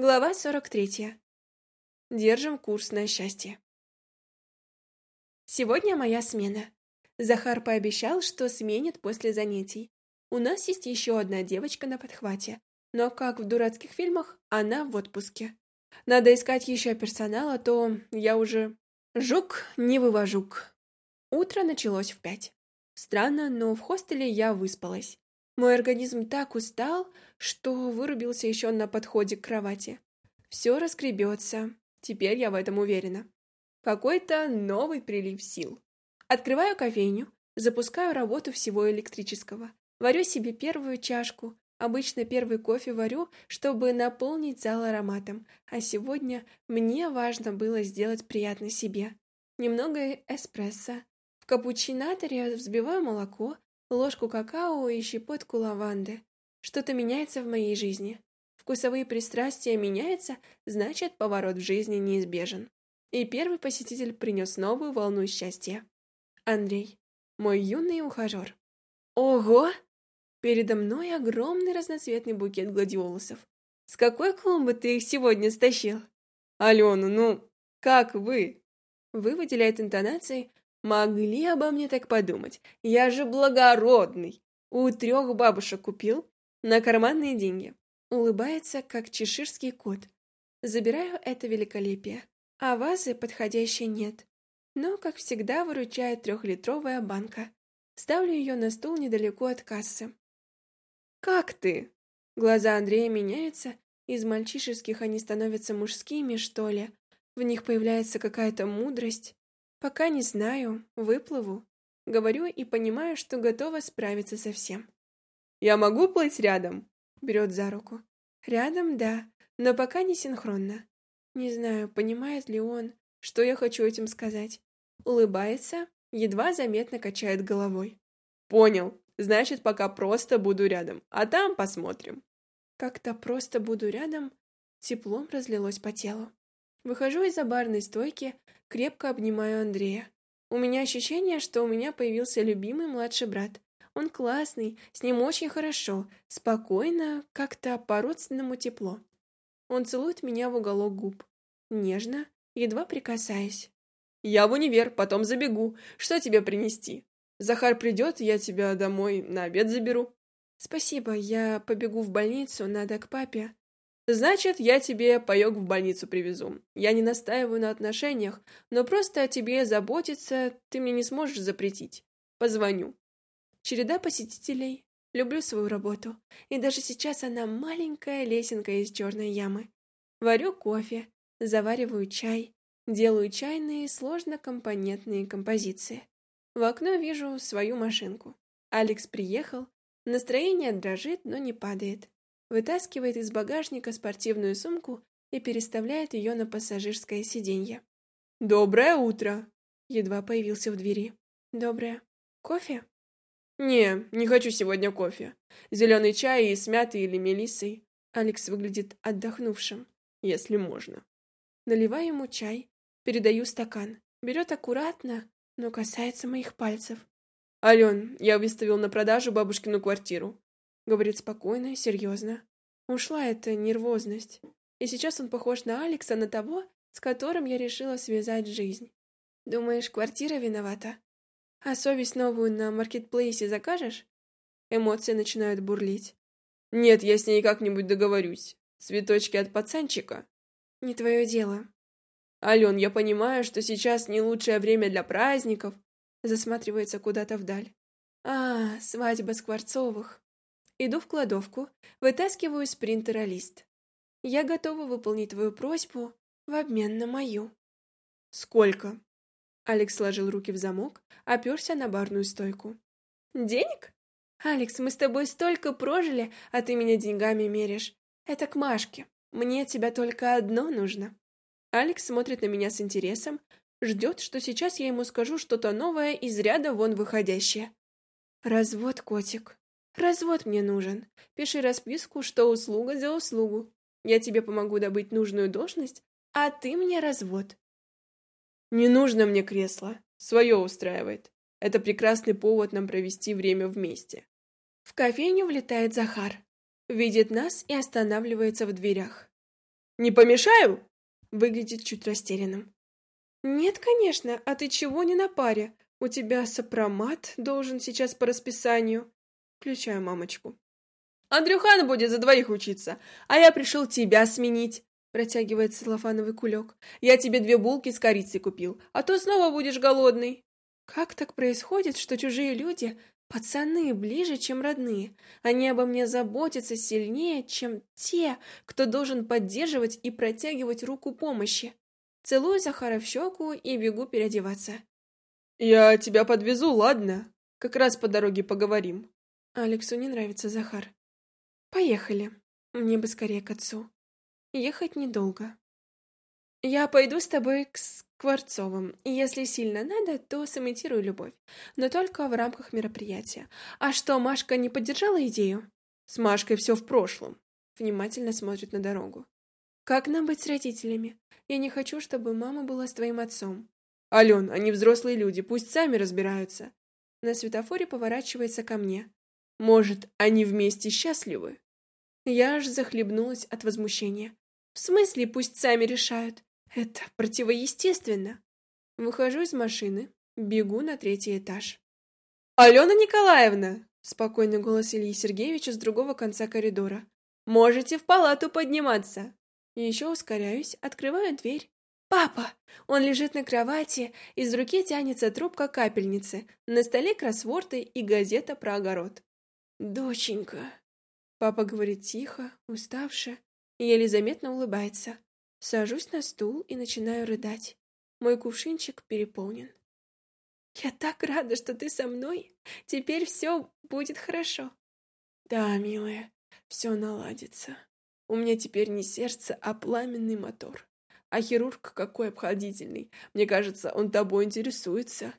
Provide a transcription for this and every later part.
Глава 43. Держим курс на счастье. Сегодня моя смена. Захар пообещал, что сменит после занятий. У нас есть еще одна девочка на подхвате, но, как в дурацких фильмах, она в отпуске. Надо искать еще персонала, то я уже... Жук не вывожук. Утро началось в пять. Странно, но в хостеле я выспалась. Мой организм так устал, что вырубился еще на подходе к кровати. Все раскребется. Теперь я в этом уверена. Какой-то новый прилив сил. Открываю кофейню, запускаю работу всего электрического. Варю себе первую чашку. Обычно первый кофе варю, чтобы наполнить зал ароматом. А сегодня мне важно было сделать приятно себе. Немного эспрессо. В капучинаторе взбиваю молоко, ложку какао и щепотку лаванды. Что-то меняется в моей жизни. Вкусовые пристрастия меняются, значит, поворот в жизни неизбежен. И первый посетитель принес новую волну счастья. Андрей, мой юный ухажер. Ого! Передо мной огромный разноцветный букет гладиолусов. С какой клумбы ты их сегодня стащил? Алена, ну, как вы? Вы выделяет интонацией, Могли обо мне так подумать. Я же благородный. У трех бабушек купил на карманные деньги. Улыбается, как чеширский кот. Забираю это великолепие. А вазы подходящей нет. Но, как всегда, выручает трехлитровая банка. Ставлю ее на стул недалеко от кассы. «Как ты?» Глаза Андрея меняются, из мальчишеских они становятся мужскими, что ли. В них появляется какая-то мудрость. Пока не знаю, выплыву. Говорю и понимаю, что готова справиться со всем. «Я могу плыть рядом?» Берет за руку. «Рядом, да, но пока не синхронно. Не знаю, понимает ли он, что я хочу этим сказать. Улыбается, едва заметно качает головой. «Понял. Значит, пока просто буду рядом, а там посмотрим». Как-то просто буду рядом, теплом разлилось по телу. Выхожу из-за барной стойки, крепко обнимаю Андрея. У меня ощущение, что у меня появился любимый младший брат. Он классный, с ним очень хорошо, спокойно, как-то по-родственному тепло. Он целует меня в уголок губ. Нежно, едва прикасаясь. «Я в универ, потом забегу. Что тебе принести? Захар придет, я тебя домой на обед заберу». «Спасибо, я побегу в больницу, надо к папе. Значит, я тебе паёк в больницу привезу. Я не настаиваю на отношениях, но просто о тебе заботиться ты мне не сможешь запретить. Позвоню. Череда посетителей. Люблю свою работу. И даже сейчас она маленькая лесенка из черной ямы. Варю кофе, завариваю чай, делаю чайные сложнокомпонентные композиции. В окно вижу свою машинку. Алекс приехал. Настроение дрожит, но не падает вытаскивает из багажника спортивную сумку и переставляет ее на пассажирское сиденье. «Доброе утро!» Едва появился в двери. «Доброе. Кофе?» «Не, не хочу сегодня кофе. Зеленый чай и с мятой или мелиссой». Алекс выглядит отдохнувшим, если можно. Наливаю ему чай, передаю стакан. Берет аккуратно, но касается моих пальцев. «Ален, я выставил на продажу бабушкину квартиру. Говорит спокойно, серьезно. Ушла эта нервозность. И сейчас он похож на Алекса, на того, с которым я решила связать жизнь. Думаешь, квартира виновата? А совесть новую на маркетплейсе закажешь? Эмоции начинают бурлить. Нет, я с ней как-нибудь договорюсь. Цветочки от пацанчика. Не твое дело. Ален, я понимаю, что сейчас не лучшее время для праздников. Засматривается куда-то вдаль. А, свадьба Скворцовых. Иду в кладовку, вытаскиваю из принтера лист. Я готова выполнить твою просьбу в обмен на мою. Сколько? Алекс сложил руки в замок, оперся на барную стойку. Денег? Алекс, мы с тобой столько прожили, а ты меня деньгами меришь. Это к Машке. Мне тебя только одно нужно. Алекс смотрит на меня с интересом, ждет, что сейчас я ему скажу что-то новое из ряда вон выходящее. Развод, котик. Развод мне нужен. Пиши расписку, что услуга за услугу. Я тебе помогу добыть нужную должность, а ты мне развод. Не нужно мне кресло. Свое устраивает. Это прекрасный повод нам провести время вместе. В кофейню влетает Захар. Видит нас и останавливается в дверях. Не помешаю?» Выглядит чуть растерянным. «Нет, конечно, а ты чего не на паре? У тебя сопромат должен сейчас по расписанию». Включаю мамочку. «Андрюхан будет за двоих учиться, а я пришел тебя сменить», протягивает целлофановый кулек. «Я тебе две булки с корицей купил, а то снова будешь голодный». Как так происходит, что чужие люди, пацаны, ближе, чем родные? Они обо мне заботятся сильнее, чем те, кто должен поддерживать и протягивать руку помощи. Целую Захара в щеку и бегу переодеваться. «Я тебя подвезу, ладно? Как раз по дороге поговорим». Алексу не нравится Захар. «Поехали. Мне бы скорее к отцу. Ехать недолго. Я пойду с тобой к Скворцовым, если сильно надо, то сымитирую любовь, но только в рамках мероприятия. А что, Машка не поддержала идею? С Машкой все в прошлом. Внимательно смотрит на дорогу. Как нам быть с родителями? Я не хочу, чтобы мама была с твоим отцом. Ален, они взрослые люди, пусть сами разбираются. На светофоре поворачивается ко мне. Может, они вместе счастливы? Я аж захлебнулась от возмущения. В смысле, пусть сами решают? Это противоестественно. Выхожу из машины, бегу на третий этаж. «Алена Николаевна!» — спокойный голос Ильи Сергеевича с другого конца коридора. «Можете в палату подниматься!» Еще ускоряюсь, открываю дверь. «Папа!» Он лежит на кровати, из руки тянется трубка капельницы, на столе кроссворды и газета про огород. «Доченька!» Папа говорит тихо, уставше, еле заметно улыбается. Сажусь на стул и начинаю рыдать. Мой кувшинчик переполнен. «Я так рада, что ты со мной. Теперь все будет хорошо». «Да, милая, все наладится. У меня теперь не сердце, а пламенный мотор. А хирург какой обходительный. Мне кажется, он тобой интересуется».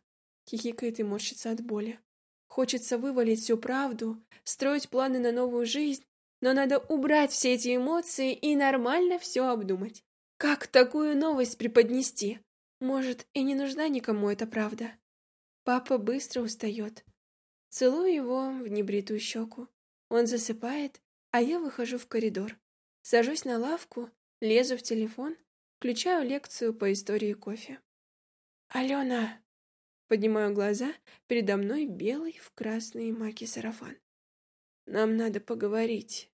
Хихикает и морщится от боли. Хочется вывалить всю правду, строить планы на новую жизнь, но надо убрать все эти эмоции и нормально все обдумать. Как такую новость преподнести? Может, и не нужна никому эта правда. Папа быстро устает. Целую его в небритую щеку. Он засыпает, а я выхожу в коридор. Сажусь на лавку, лезу в телефон, включаю лекцию по истории кофе. «Алена!» Поднимаю глаза, передо мной белый в красные маки сарафан. «Нам надо поговорить».